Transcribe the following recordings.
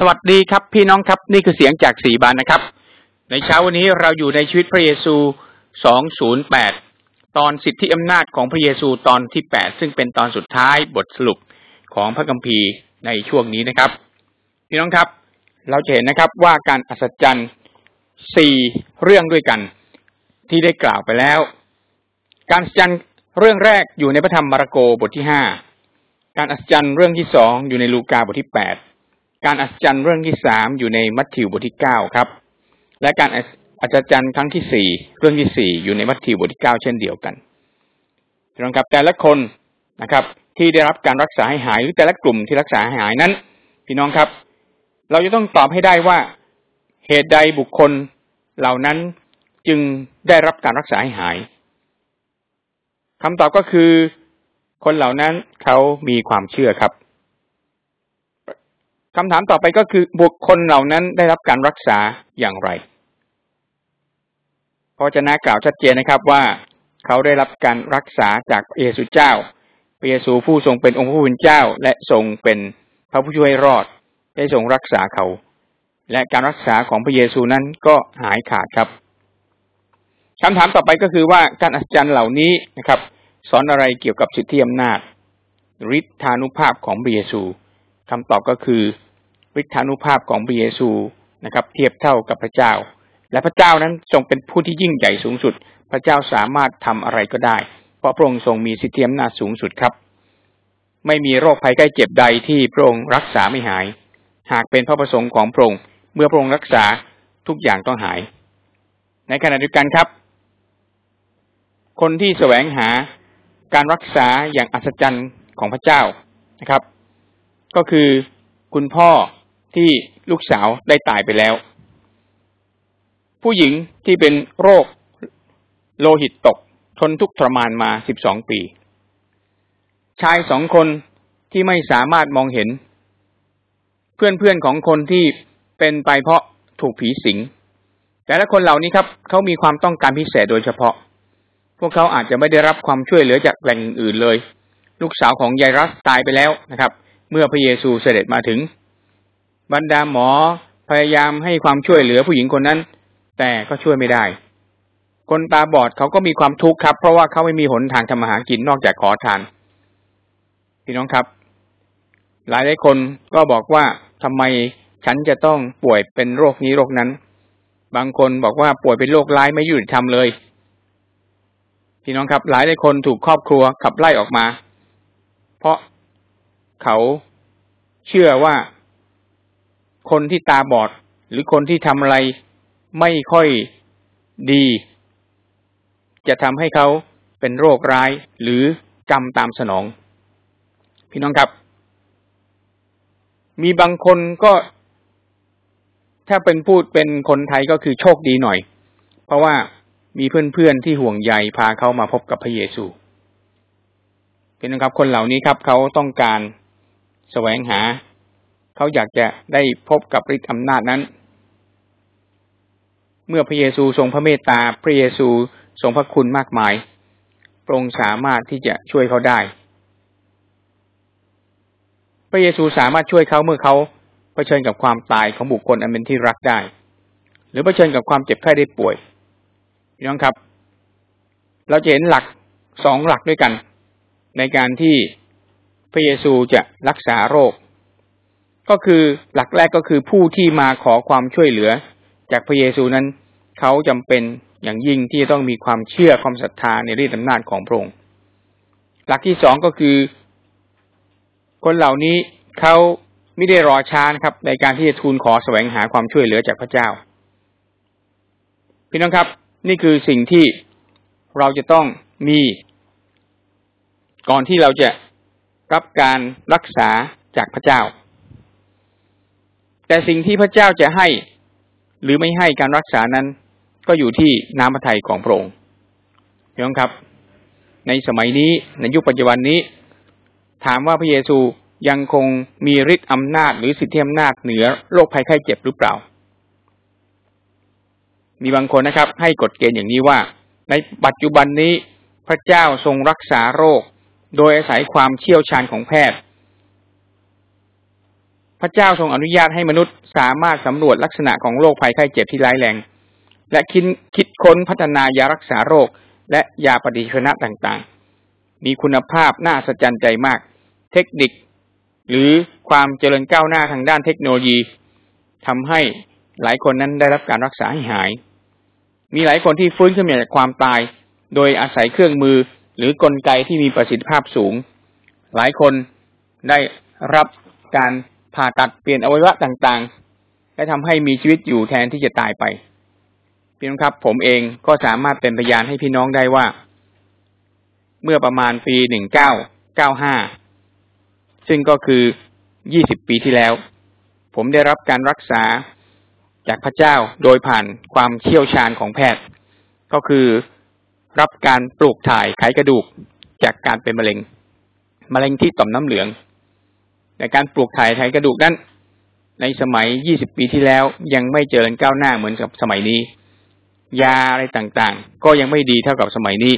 สวัสดีครับพี่น้องครับนี่คือเสียงจากสีบานนะครับ ในเช้าวันนี้เราอยู่ในชีวิตพระเยซู 208 ตอนสิทธิอำนาจของพระเยซูตอนที่ 8 ซึ่งเป็นตอนสุดท้ายบทสรุปของพระคัมภีร์ในช่วงนี้นะครับ พี่น้องครับ เราจะเห็นนะครับว่าการอัศจรรย์สี่เรื่องด้วยกัน ที่ได้กล่าวไปแล้ว การอัศจรรย์เรื่องแรกอยู่ในพระธรรมมาระโกบทที่ห้าการอัศจรรย์เรื่องที่สองอยู่ในลูกาบทที่แปด การอัศจรรย์เรื่องที่สามอยู่ในมัทธิวบทที่เก้าครับ และการอัศจรรย์ครั้งที่สี่เรื่องที่สี่อยู่ในมัทธิวบทที่เก้าเช่นเดียวกันพี่น้องครับแต่ละคนนะครับ ที่ได้รับการรักษาให้หายหรือแต่ละกลุ่มที่รักษาให้หายนั้น พี่น้องครับ เราจะต้องตอบให้ได้ว่าเหตุใดบุคคลเหล่านั้นจึงได้รับการรักษาให้หายคำตอบก็คือคนเหล่านั้นเขามีความเชื่อครับ คำถามต่อไปก็คือบุคคลเหล่านั้นได้รับการรักษาอย่างไรพระเจ้ากล่าวชัดเจนนะครับว่าเขาได้รับการรักษาจากพระเยซูเจ้าพระเยซูผู้ทรงเป็นองค์พระผู้เป็นเจ้า และทรงเป็นพระผู้ช่วยรอด ได้ทรงรักษาเขา และการรักษาของพระเยซูนั้นก็หายขาดครับคำถามต่อไปก็คือว่าการอัศจรรย์เหล่านี้นะครับ สอนอะไรเกี่ยวกับสิทธิอำนาจฤทธานุภาพของพระเยซูคำตอบก็คือ ฤทธานุภาพของพระเยซูนะครับ เทียบเท่ากับพระเจ้า และพระเจ้านั้นทรงเป็นผู้ที่ยิ่งใหญ่สูงสุด พระเจ้าสามารถทำอะไรก็ได้ เพราะพระองค์ทรงมีสิทธิอำนาจสูงสุดครับ ไม่มีโรคภัยใกล้เจ็บใดที่พระองค์รักษาไม่หาย หากเป็นพระประสงค์ของพระองค์เมื่อพระองค์รักษาทุกอย่างต้องหาย ในขณะเดียวกันครับ คนที่แสวงหาการรักษาอย่างอัศจรรย์ของพระเจ้านะครับ ก็คือคุณพ่อ ที่ลูกสาวได้ตายไปแล้ว ผู้หญิงที่เป็นโรคโลหิตตกทนทุกข์ทรมานมาสิบสองปี ชายสองคนที่ไม่สามารถมองเห็น เพื่อนเพื่อนของคนที่เป็นไปเพราะถูกผีสิง แต่ละคนเหล่านี้ครับเขามีความต้องการพิเศษโดยเฉพาะ พวกเขาอาจจะไม่ได้รับความช่วยเหลือจากแหล่งอื่นเลย ลูกสาวของยายรัสตายไปแล้วนะครับ เมื่อพระเยซูเสด็จมาถึง บรรดาหมอพยายามให้ความช่วยเหลือผู้หญิงคนนั้น แต่ก็ช่วยไม่ได้ คนตาบอดเขาก็มีความทุกข์ครับ เพราะว่าเขาไม่มีหนทางทำมาหากินนอกจากขอทาน พี่น้องครับ หลายหลายคนก็บอกว่าทำไมฉันจะต้องป่วยเป็นโรคนี้โรคนั้น บางคนบอกว่าป่วยเป็นโรคร้ายไม่ยุติธรรมเลย พี่น้องครับ หลายหลายคนถูกครอบครัวขับไล่ออกมา เพราะเขาเชื่อว่า คนที่ตาบอด หรือคนที่ทำอะไรไม่ค่อยดี จะทำให้เขาเป็นโรคร้ายหรือกรรมตามสนอง พี่น้องครับ มีบางคนก็ ถ้าเป็นพูดเป็นคนไทยก็คือโชคดีหน่อย เพราะว่ามีเพื่อนๆที่ห่วงใยพาเขามาพบกับพระเยซูพี่น้องครับ คนเหล่านี้ครับ เขาต้องการแสวงหา เขาอยากจะได้พบกับฤทธิ์อำนาจนั้น เมื่อพระเยซูทรงพระเมตตา พระเยซูทรงพระคุณมากมายพระองค์สามารถที่จะช่วยเขาได้ พระเยซูสามารถช่วยเขาเมื่อเขาเผชิญกับความตายของบุคคลอันเป็นที่รักได้ หรือเผชิญกับความเจ็บไข้ได้ป่วยพี่น้องครับ เราจะเห็นหลักสองหลักด้วยกัน ในการที่พระเยซูจะรักษาโรค ก็คือหลักแรกก็คือผู้ที่มาขอความช่วยเหลือ จากพระเยซูนั้น เขาจำเป็นอย่างยิ่งที่จะต้องมีความเชื่อความศรัทธาในฤทธิอำนาจของพระองค์หลักที่สองก็คือ คนเหล่านี้เขาไม่ได้รอช้านะครับ ในการที่จะทูลขอแสวงหาความช่วยเหลือจากพระเจ้า พี่น้องครับ นี่คือสิ่งที่เราจะต้องมี ก่อนที่เราจะรับการรักษาจากพระเจ้า แต่สิ่งที่พระเจ้าจะให้ หรือไม่ให้การรักษานั้น ก็อยู่ที่น้ำพระทัยของพระองค์พี่น้องครับ ในสมัยนี้ในยุคปัจจุบันนี้ ถามว่าพระเยซูยังคงมีฤทธิ์อำนาจ หรือสิทธิอำนาจเหนือโรคภัยไข้เจ็บหรือเปล่า มีบางคนนะครับ ให้กฎเกณฑ์อย่างนี้ว่า ในปัจจุบันนี้พระเจ้าทรงรักษาโรค โดยอาศัยความเชี่ยวชาญของแพทย์ ระเจ้าทรงอนุญาตให้มนุษย์สามารถสำรวจลักษณะของโรคภัยไข้เจ็บที่ร้ายแรง และคิดคิดค้นพัฒนายารักษาโรค และยาปฏิชีวนะต่างๆ มีคุณภาพน่าสะใจใจมาก เทคนิค หรือความเจริญก้าวหน้าทางด้านเทคโนโลยีทำให้หลายคนนั้นได้รับการรักษาให้หาย มีหลายคนที่ฟื้นขึ้นมาจากความตาย โดยอาศัยเครื่องมือหรือกลไกที่มีประสิทธิภาพสูง หลายคนได้รับการ ผ่าตัดเปลี่ยนอวัยวะต่างๆ และทำให้มีชีวิตอยู่แทนที่จะตายไปพี่น้องครับ ผมเองก็สามารถเป็นพยานให้พี่น้องได้ว่า เมื่อประมาณปีหนึ่งเก้าเก้าห้าซึ่งก็คือยี่สิบปีที่แล้ว ผมได้รับการรักษาจากพระเจ้าโดยผ่านความเชี่ยวชาญของแพทย์ ก็คือรับการปลูกถ่ายไขกระดูกจากการเป็นมะเร็ง มะเร็งที่ต่อมน้ำเหลือง แต่การปลูกถ่ายไขกระดูกนั้นในสมัย 20 ปีที่แล้วยังไม่เจริญก้าวหน้าเหมือนกับสมัยนี้ ยาอะไรต่างๆ ก็ยังไม่ดีเท่ากับสมัยนี้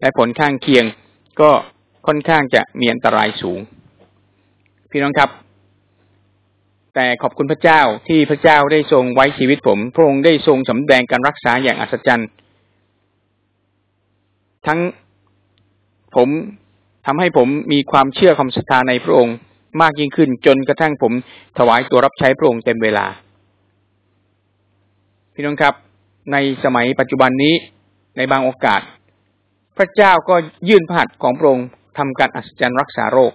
และผลข้างเคียงก็ค่อนข้างจะมีอันตรายสูง พี่น้องครับ แต่ขอบคุณพระเจ้าที่พระเจ้าได้ทรงไว้ชีวิตผม พระองค์ได้ทรงสำแดงการรักษาอย่างอัศจรรย์ ทั้งผมทำให้ผมมีความเชื่อความศรัทธาในพระองค์ มากยิ่งขึ้น จนกระทั่งผมถวายตัวรับใช้พระองค์เต็มเวลา พี่น้องครับ ในสมัยปัจจุบันนี้ในบางโอกาส พระเจ้าก็ยื่นพระหัตถ์ของพระองค์ทำการอัศจรรย์รักษาโรค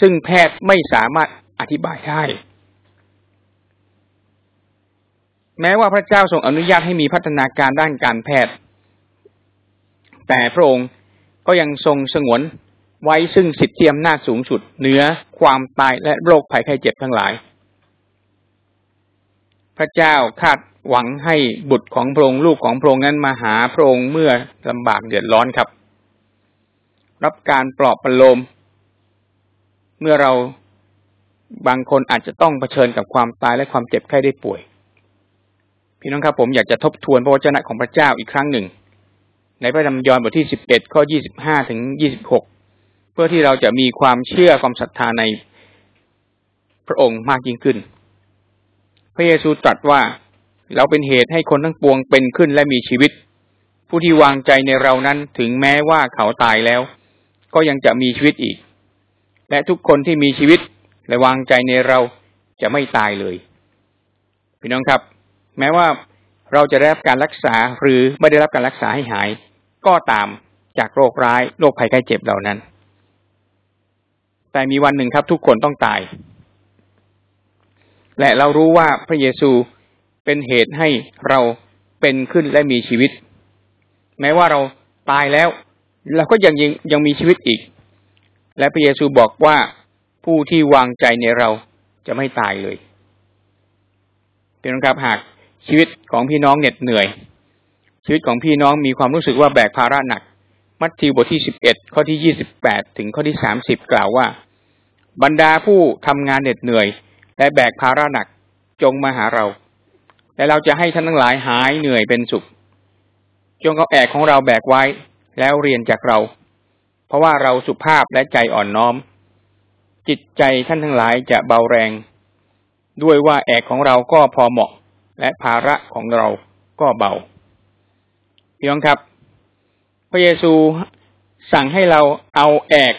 ซึ่งแพทย์ไม่สามารถอธิบายได้แม้ว่าพระเจ้าทรงอนุญาตให้มีพัฒนาการด้านการแพทย์ แต่พระองค์ก็ยังทรงสงวน ไว้ซึ่งสิทธิอำนาจสูงสุด เหนือความตายและโรคภัยไข้เจ็บทั้งหลาย พระเจ้าคาดหวังให้บุตรของพระองค์ลูกของพระองค์นั้นมาหาพระองค์เมื่อลำบากเดือดร้อนครับ รับการปลอบประโลม เมื่อเราบางคนอาจจะต้องเผชิญกับความตายและความเจ็บไข้ได้ป่วย พี่น้องครับผมอยากจะทบทวนพระวจนะของพระเจ้าอีกครั้งหนึ่ง ในพระธรรมยอห์นบทที่สิบเอ็ดข้อยี่สิบห้าถึงยี่สิบหก พื่อที่เราจะมีความเชื่อความศรัทธาในพระองค์มากยิ่งขึ้น พระเยซูตรัสว่าเราเป็นเหตุให้คนทั้งปวงเป็นขึ้นและมีชีวิต ผู้ที่วางใจในเรานั้นถึงแม้ว่าเขาตายแล้ว ก็ยังจะมีชีวิตอีก และทุกคนที่มีชีวิตและวางใจในเราจะไม่ตายเลยพี่น้องครับ แม้ว่าเราจะได้รับการรักษาหรือไม่ได้รับการรักษาให้หาย ก็ตามจากโรคร้ายโรคภัยไข้เจ็บเหล่านั้น แต่มีวันหนึ่งครับ ทุกคนต้องตาย และเรารู้ว่าพระเยซูเป็นเหตุให้เราเป็นขึ้นและมีชีวิต แม้ว่าเราตายแล้ว เราก็ยังยังยังมีชีวิตอีก และพระเยซูบอกว่าผู้ที่วางใจในเราจะไม่ตายเลยเป็นครับหากชีวิตของพี่น้องเหน็ดเหนื่อย ชีวิตของพี่น้องมีความรู้สึกว่าแบกภาระหนัก มัทธิวบทที่สิบเอ็ดข้อที่ยี่สิบแปดถึงข้อที่สามสิบกล่าวว่า บรรดาผู้ทำงานเหน็ดเหนื่อย และแบกภาระหนักจงมาหาเรา และเราจะให้ท่านทั้งหลายหายเหนื่อยเป็นสุข จงเอาแอกของเราแบกไว้ แล้วเรียนจากเรา เพราะว่าเราสุภาพและใจอ่อนน้อม จิตใจท่านทั้งหลายจะเบาแรง ด้วยว่าแอกของเราก็พอเหมาะ และภาระของเราก็เบาพี่น้องครับ พระเยซูสั่งให้เราเอาแอก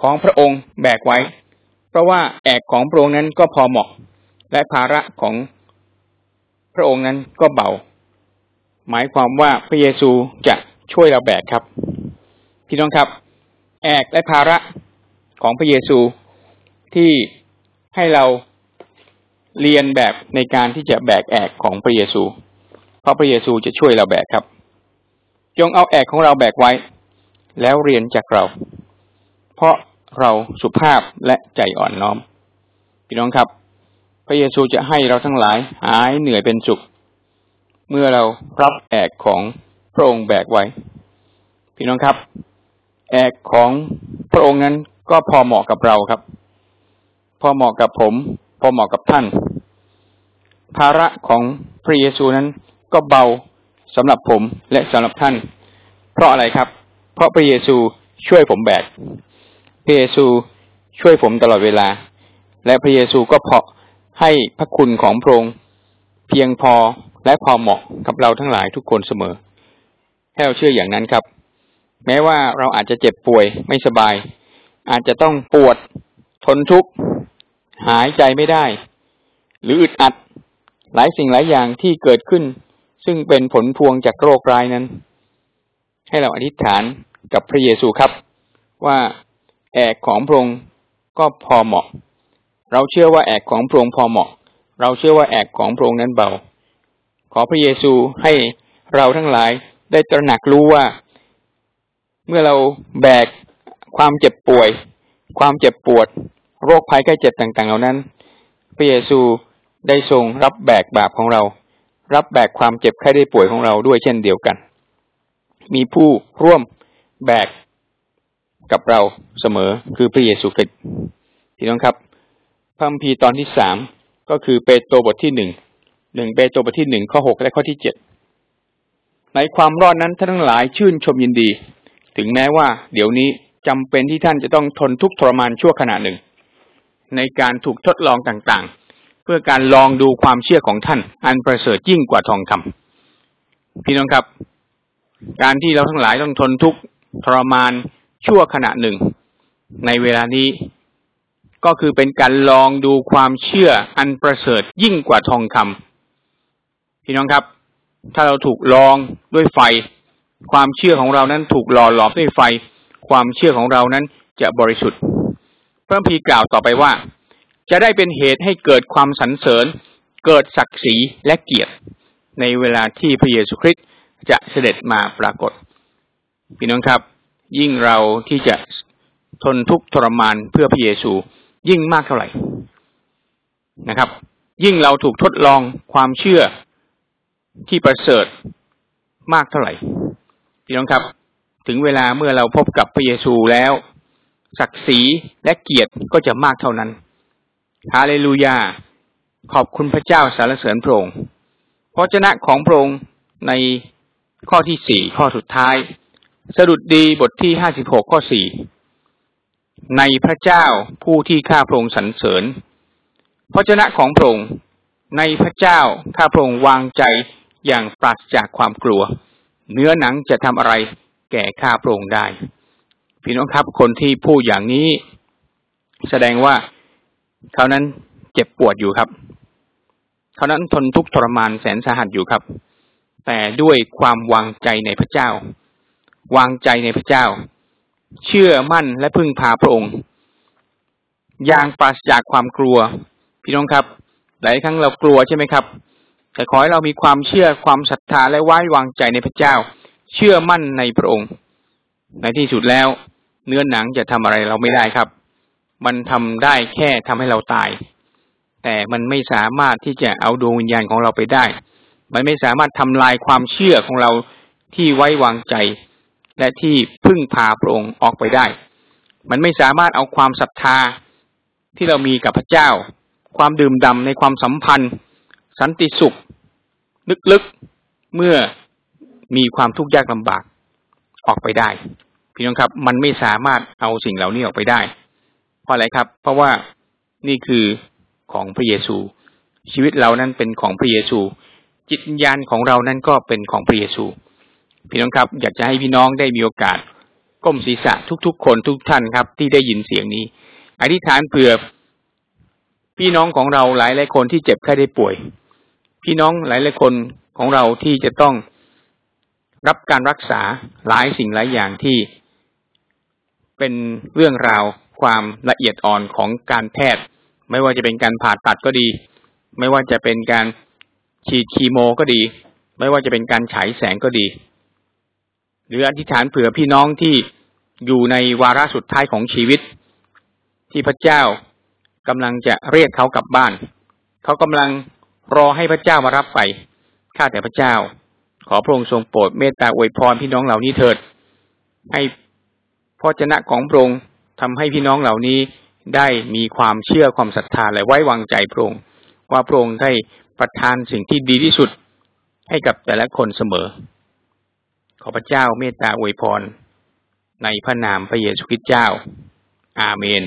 ของพระองค์แบกไว้ เพราะว่าแอกของพระองค์นั้นก็พอเหมาะ และภาระของพระองค์นั้นก็เบา หมายความว่าพระเยซูจะช่วยเราแบกครับ พี่น้องครับ แอกและภาระของพระเยซูที่ให้เราเรียนแบบในการที่จะแบกแอกของพระเยซู เพราะพระเยซูจะช่วยเราแบกครับ จงเอาแอกของเราแบกไว้ แล้วเรียนจากเรา เพราะเราสุภาพและใจอ่อนน้อม พี่น้องครับ พระเยซูจะให้เราทั้งหลายหายเหนื่อยเป็นสุข เมื่อเรารับแอกของพระองค์แบกไว้ พี่น้องครับ แอกของพระองค์นั้นก็พอเหมาะกับเราครับ พอเหมาะกับผม พอเหมาะกับท่าน ภาระของพระเยซูนั้นก็เบา สำหรับผมและสำหรับท่าน เพราะอะไรครับ เพราะพระเยซูช่วยผมแบก พระเยซูช่วยผมตลอดเวลา และพระเยซูก็เพอให้พระคุณของพระองค์เพียงพอและพอเหมาะกับเราทั้งหลายทุกคนเสมอ ให้เราเชื่ออย่างนั้นครับ แม้ว่าเราอาจจะเจ็บป่วยไม่สบาย อาจจะต้องปวดทนทุกข์หายใจไม่ได้ หรืออึดอัดหลายสิ่งหลายอย่างที่เกิดขึ้น ซึ่งเป็นผลพวงจากโรคร้ายนั้น ให้เราอธิษฐานกับพระเยซูครับ ว่าแอกของพระองค์ก็พอเหมาะ เราเชื่อว่าแอกของพระองค์พอเหมาะ เราเชื่อว่าแอกของพระองค์นั้นเบา ขอพระเยซูให้เราทั้งหลายได้ตระหนักรู้ว่า เมื่อเราแบกความเจ็บป่วย ความเจ็บปวด โรคภัยไข้เจ็บต่างๆ เหล่านั้น พระเยซูได้ทรงรับแบกบาปของเรา รับแบกความเจ็บไข้ได้ป่วยของเราด้วยเช่นเดียวกัน มีผู้ร่วมแบกกับเราเสมอคือพระเยซูคริสต์พี่น้องครับพระคัมภีร์ตอนที่สามก็คือเปโตรบทที่หนึ่งหนึ่งเปโตรบทที่หนึ่งข้อหกและข้อที่เจ็ดในความรอดนั้นท่านทั้งหลายชื่นชมยินดี ถึงแม้ว่า เดี๋ยวนี้จำเป็นที่ท่านจะต้องทนทุกข์ทรมานชั่วขณะหนึ่ง ในการถูกทดลองต่างๆ เพื่อการลองดูความเชื่อของท่าน อันประเสริฐยิ่งกว่าทองคำพี่น้องครับ การที่เราทั้งหลายต้องทนทุกข์ทรมานชั่วขณะหนึ่ง ในเวลานี้ก็คือเป็นการลองดูความเชื่ออันประเสริฐยิ่งกว่าทองคำพี่น้องครับ ถ้าเราถูกลองด้วยไฟ ความเชื่อของเรานั้นถูกหล่อหลอมด้วยไฟ ความเชื่อของเรานั้นจะบริสุทธิ์เพิ่มพีกล่าวต่อไปว่า จะได้เป็นเหตุให้เกิดความสรรเสริญ เกิดศักดิ์ศรีและเกียรติ ในเวลาที่พระเยซูคริสต์จะเสด็จมาปรากฏ พี่น้องครับ ยิ่งเราที่จะทนทุกข์ทรมานเพื่อพระเยซูยิ่งมากเท่าไหร่นะครับ ยิ่งเราถูกทดลองความเชื่อที่ประเสริฐมากเท่าไหร่พี่น้องครับ ถึงเวลาเมื่อเราพบกับพระเยซูแล้ว ศักดิ์ศรีและเกียรติก็จะมากเท่านั้น ฮาเลลูยา ขอบคุณพระเจ้าสารเสริญพระองค์พระเจ้าของพระองค์ในข้อที่สี่ข้อสุดท้าย สดุดดีบทที่ห้าสิบหกข้อสี่ในพระเจ้าผู้ที่ข้าพระองค์สรรเสริญพระเจ้าของพระองค์ในพระเจ้าข้าพระองค์วางใจอย่างปราศจากความกลัว เนื้อหนังจะทำอะไรแก่ข้าพระองค์ได้ พี่น้องครับคนที่พูดอย่างนี้ แสดงว่า เขานั้นเจ็บปวดอยู่ครับ เขานั้นทนทุกข์ทรมานแสนสาหัสอยู่ครับ แต่ด้วยความวางใจในพระเจ้า วางใจในพระเจ้า เชื่อมั่นและพึ่งพาพระองค์ อย่างปราศจากความกลัว พี่น้องครับ หลายครั้งเรากลัวใช่ไหมครับ แต่ขอให้เรามีความเชื่อความศรัทธาและไว้วางใจในพระเจ้า เชื่อมั่นในพระองค์ ในที่สุดแล้ว เนื้อหนังจะทำอะไรเราไม่ได้ครับ มันทำได้แค่ทำให้เราตาย แต่มันไม่สามารถที่จะเอาดวงวิญญาณของเราไปได้ มันไม่สามารถทำลายความเชื่อของเราที่ไว้วางใจ และที่พึ่งพาพระองค์ออกไปได้ มันไม่สามารถเอาความศรัทธาที่เรามีกับพระเจ้า ความดื่มด่าในความสัมพันธ์ สันติสุข ลึกๆเมื่อมีความทุกข์ยากลำบากออกไปได้ พี่น้องครับ มันไม่สามารถเอาสิ่งเหล่านี้ออกไปได้ เพราะอะไรครับ เพราะว่านี่คือของพระเยซู ชีวิตเรานั้นเป็นของพระเยซู จิตวิญญาณของเรานั้นก็เป็นของพระเยซู พี่น้องครับ อยากจะให้พี่น้องได้มีโอกาส ก้มศีรษะทุกๆ คนทุกท่านครับ ที่ได้ยินเสียงนี้ อธิษฐานเผื่อพี่น้องของเราหลายหลายคนที่เจ็บแค่ได้ป่วย พี่น้องหลายหลายคนของเราที่จะต้องรับการรักษาหลายสิ่งหลายอย่างที่เป็นเรื่องราว ความละเอียดอ่อนของการแพทย์ ไม่ว่าจะเป็นการผ่าตัดก็ดี ไม่ว่าจะเป็นการฉีดคีโมก็ดี ไม่ว่าจะเป็นการฉายแสงก็ดี หรืออธิษฐานเผื่อพี่น้องที่อยู่ในวาระสุดท้ายของชีวิต ที่พระเจ้ากำลังจะเรียกเขากลับบ้าน เขากำลังรอให้พระเจ้ามารับไปข้าแต่พระเจ้า ขอพระองค์ทรงโปรดเมตตาอวยพรพี่น้องเหล่านี้เถิด ให้พระเจ้าของพระองค์ ทำให้พี่น้องเหล่านี้ได้มีความเชื่อความศรัทธาและไว้วางใจพระองค์ว่าพระองค์ได้ประทานสิ่งที่ดีที่สุดให้กับแต่ละคนเสมอ ขอพระเจ้าเมตตาอวยพร ในพระนามพระเยซูคริสต์เจ้า อาเมน